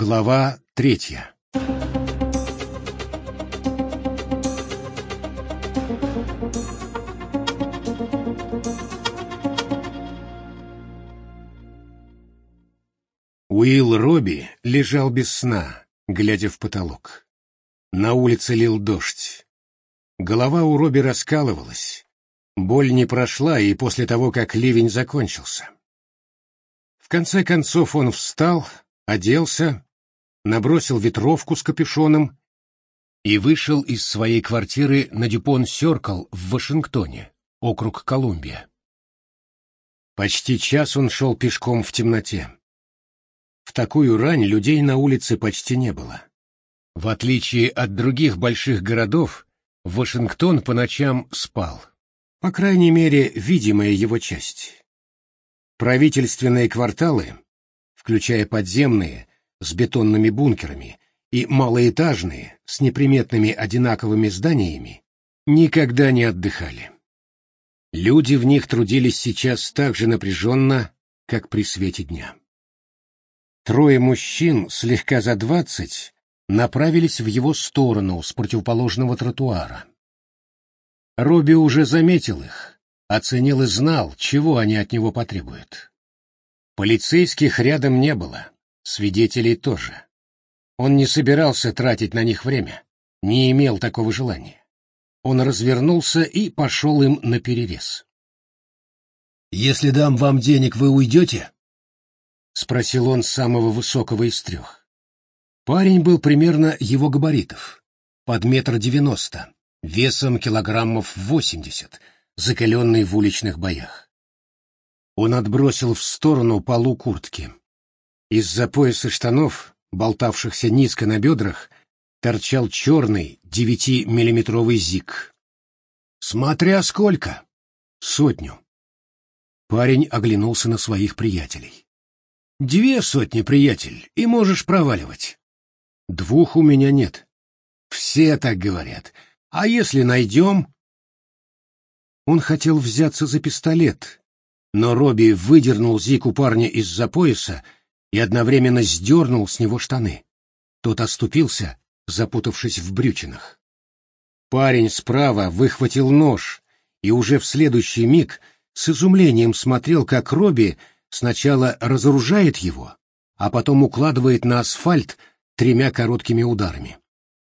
Глава третья Уилл Робби лежал без сна, глядя в потолок. На улице лил дождь. Голова у Робби раскалывалась. Боль не прошла и после того, как ливень закончился. В конце концов он встал, оделся, набросил ветровку с капюшоном и вышел из своей квартиры на Дюпон-Сёркл в Вашингтоне, округ Колумбия. Почти час он шел пешком в темноте. В такую рань людей на улице почти не было. В отличие от других больших городов, Вашингтон по ночам спал. По крайней мере, видимая его часть. Правительственные кварталы, включая подземные, с бетонными бункерами, и малоэтажные, с неприметными одинаковыми зданиями, никогда не отдыхали. Люди в них трудились сейчас так же напряженно, как при свете дня. Трое мужчин, слегка за двадцать, направились в его сторону с противоположного тротуара. Робби уже заметил их, оценил и знал, чего они от него потребуют. Полицейских рядом не было, свидетелей тоже. Он не собирался тратить на них время, не имел такого желания. Он развернулся и пошел им наперерез. «Если дам вам денег, вы уйдете?» — спросил он самого высокого из трех. Парень был примерно его габаритов, под метр девяносто, весом килограммов восемьдесят, закаленный в уличных боях. Он отбросил в сторону полу куртки. Из-за пояса штанов, болтавшихся низко на бедрах, торчал черный девятимиллиметровый зиг. «Смотря сколько!» «Сотню». Парень оглянулся на своих приятелей. «Две сотни, приятель, и можешь проваливать». «Двух у меня нет». «Все так говорят. А если найдем?» Он хотел взяться за пистолет, но Робби выдернул зику парня из-за пояса и одновременно сдернул с него штаны. Тот оступился, запутавшись в брючинах. Парень справа выхватил нож и уже в следующий миг с изумлением смотрел, как Робби сначала разоружает его, а потом укладывает на асфальт тремя короткими ударами.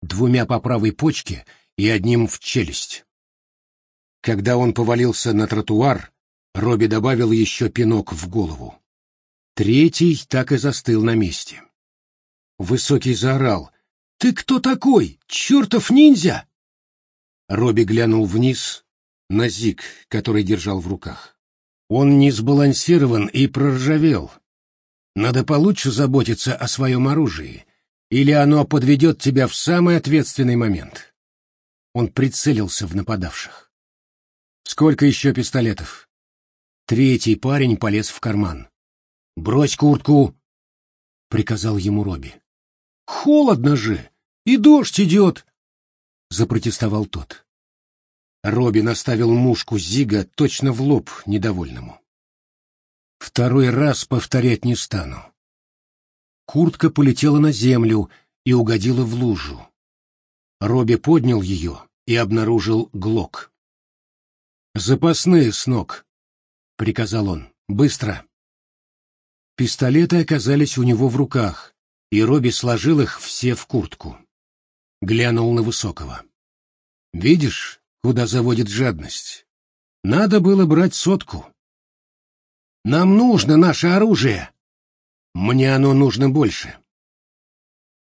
Двумя по правой почке и одним в челюсть. Когда он повалился на тротуар, Робби добавил еще пинок в голову. Третий так и застыл на месте. Высокий заорал. «Ты кто такой? Чертов ниндзя!» Робби глянул вниз на зиг, который держал в руках. Он не сбалансирован и проржавел. Надо получше заботиться о своем оружии, или оно подведет тебя в самый ответственный момент. Он прицелился в нападавших. Сколько еще пистолетов? Третий парень полез в карман. Брось куртку, приказал ему Робби. Холодно же, и дождь идет, запротестовал тот. Робби наставил мушку Зига точно в лоб недовольному. Второй раз повторять не стану. Куртка полетела на землю и угодила в лужу. Робби поднял ее и обнаружил глок. «Запасные с ног», — приказал он. «Быстро». Пистолеты оказались у него в руках, и Робби сложил их все в куртку. Глянул на Высокого. «Видишь, куда заводит жадность? Надо было брать сотку». «Нам нужно наше оружие!» «Мне оно нужно больше».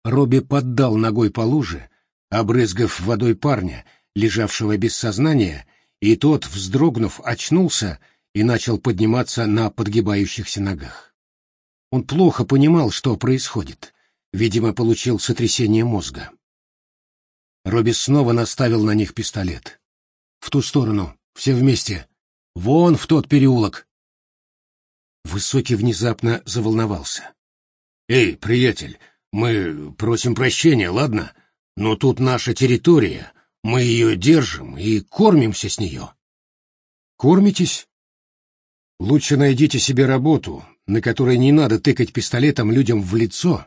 Робби поддал ногой по луже, обрызгав водой парня, лежавшего без сознания, и тот, вздрогнув, очнулся и начал подниматься на подгибающихся ногах. Он плохо понимал, что происходит. Видимо, получил сотрясение мозга. Робби снова наставил на них пистолет. «В ту сторону, все вместе. Вон в тот переулок!» Высокий внезапно заволновался. «Эй, приятель, мы просим прощения, ладно? Но тут наша территория, мы ее держим и кормимся с нее. Кормитесь? Лучше найдите себе работу, на которой не надо тыкать пистолетом людям в лицо.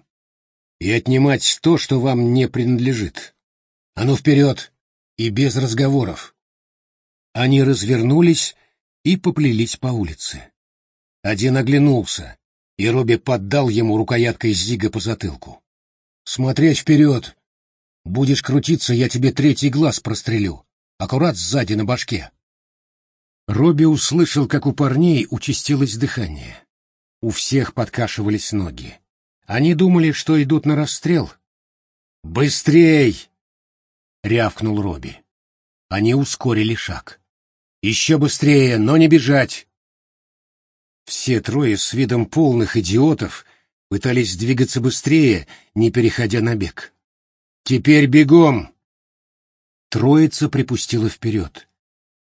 и отнимать то, что вам не принадлежит. А ну вперед! И без разговоров. Они развернулись и поплелись по улице. Один оглянулся, и Робби поддал ему рукояткой Зига по затылку. «Смотреть вперед! Будешь крутиться, я тебе третий глаз прострелю, аккурат сзади на башке!» Робби услышал, как у парней участилось дыхание. У всех подкашивались ноги. Они думали, что идут на расстрел. «Быстрей!» — рявкнул Робби. Они ускорили шаг. «Еще быстрее, но не бежать!» Все трое с видом полных идиотов пытались двигаться быстрее, не переходя на бег. «Теперь бегом!» Троица припустила вперед.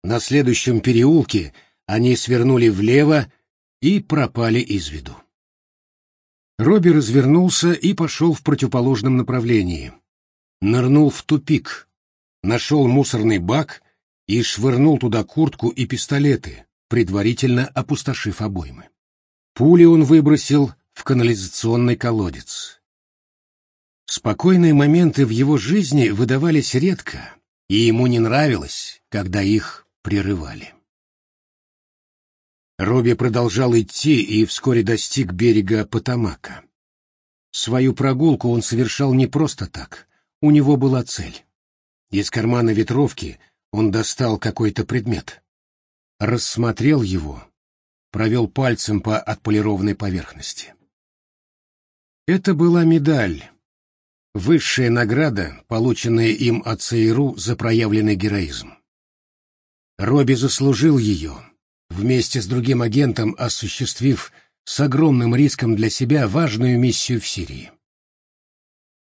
На следующем переулке они свернули влево и пропали из виду. Робби развернулся и пошел в противоположном направлении. Нырнул в тупик, нашел мусорный бак и швырнул туда куртку и пистолеты, предварительно опустошив обоймы. Пули он выбросил в канализационный колодец. Спокойные моменты в его жизни выдавались редко, и ему не нравилось, когда их прерывали. Робби продолжал идти и вскоре достиг берега Потамака. Свою прогулку он совершал не просто так, у него была цель. Из кармана ветровки он достал какой-то предмет. Рассмотрел его, провел пальцем по отполированной поверхности. Это была медаль, высшая награда, полученная им от ЦРУ за проявленный героизм. Робби заслужил ее, вместе с другим агентом осуществив с огромным риском для себя важную миссию в Сирии.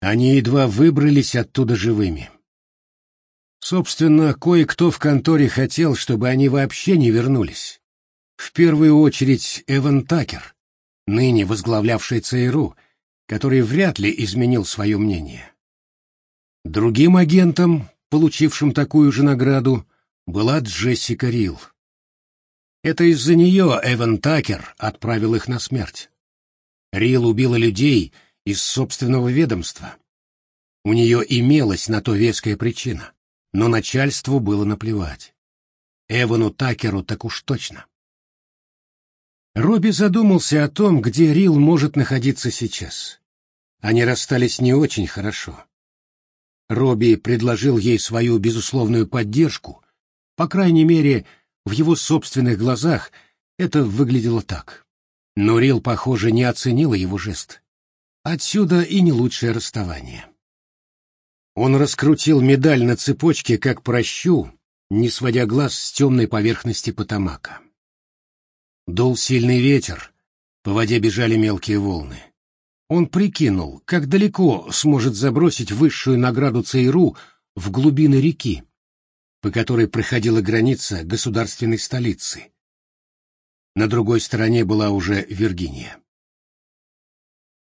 Они едва выбрались оттуда живыми. Собственно, кое-кто в конторе хотел, чтобы они вообще не вернулись. В первую очередь Эван Такер, ныне возглавлявший ЦРУ, который вряд ли изменил свое мнение. Другим агентом, получившим такую же награду, была Джессика Рилл. Это из-за нее Эван Такер отправил их на смерть. Рил убила людей из собственного ведомства. У нее имелась на то веская причина, но начальству было наплевать. Эвану Такеру так уж точно. Робби задумался о том, где Рил может находиться сейчас. Они расстались не очень хорошо. Робби предложил ей свою безусловную поддержку, по крайней мере, в его собственных глазах это выглядело так. Но Рил, похоже, не оценила его жест. Отсюда и не лучшее расставание. Он раскрутил медаль на цепочке, как прощу, не сводя глаз с темной поверхности Потамака. Дул сильный ветер, по воде бежали мелкие волны. Он прикинул, как далеко сможет забросить высшую награду ЦРУ в глубины реки, по которой проходила граница государственной столицы. На другой стороне была уже Виргиния.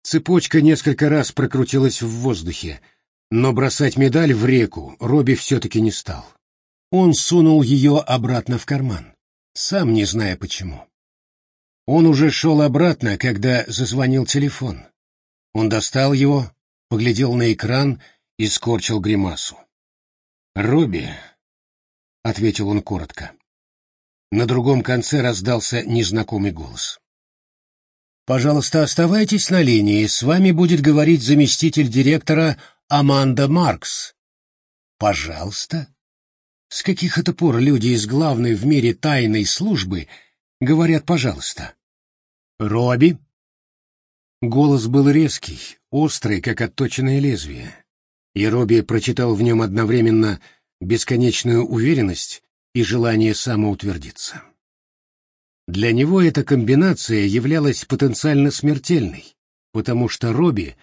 Цепочка несколько раз прокрутилась в воздухе, но бросать медаль в реку Робби все-таки не стал. Он сунул ее обратно в карман, сам не зная почему. Он уже шел обратно, когда зазвонил телефон. Он достал его, поглядел на экран и скорчил гримасу. «Робби, — ответил он коротко. На другом конце раздался незнакомый голос. «Пожалуйста, оставайтесь на линии. С вами будет говорить заместитель директора Аманда Маркс». «Пожалуйста?» С каких это пор люди из главной в мире тайной службы говорят «пожалуйста»? «Робби?» Голос был резкий, острый, как отточенное лезвие. И Робби прочитал в нем одновременно бесконечную уверенность и желание самоутвердиться. Для него эта комбинация являлась потенциально смертельной, потому что Робби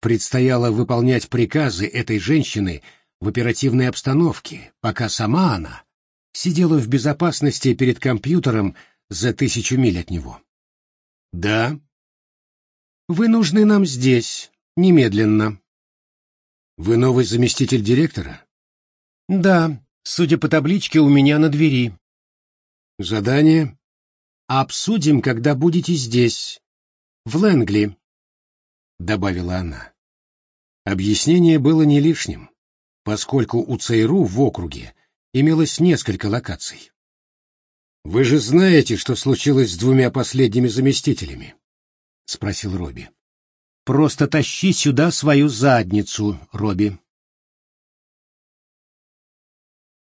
предстояло выполнять приказы этой женщины в оперативной обстановке, пока сама она сидела в безопасности перед компьютером за тысячу миль от него. «Да?» «Вы нужны нам здесь, немедленно». «Вы новый заместитель директора?» Да, судя по табличке у меня на двери. Задание? Обсудим, когда будете здесь. В Лэнгли, — добавила она. Объяснение было не лишним, поскольку у ЦРУ в округе имелось несколько локаций. «Вы же знаете, что случилось с двумя последними заместителями?» — спросил Робби. «Просто тащи сюда свою задницу, Робби»,